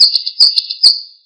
ハハハハ!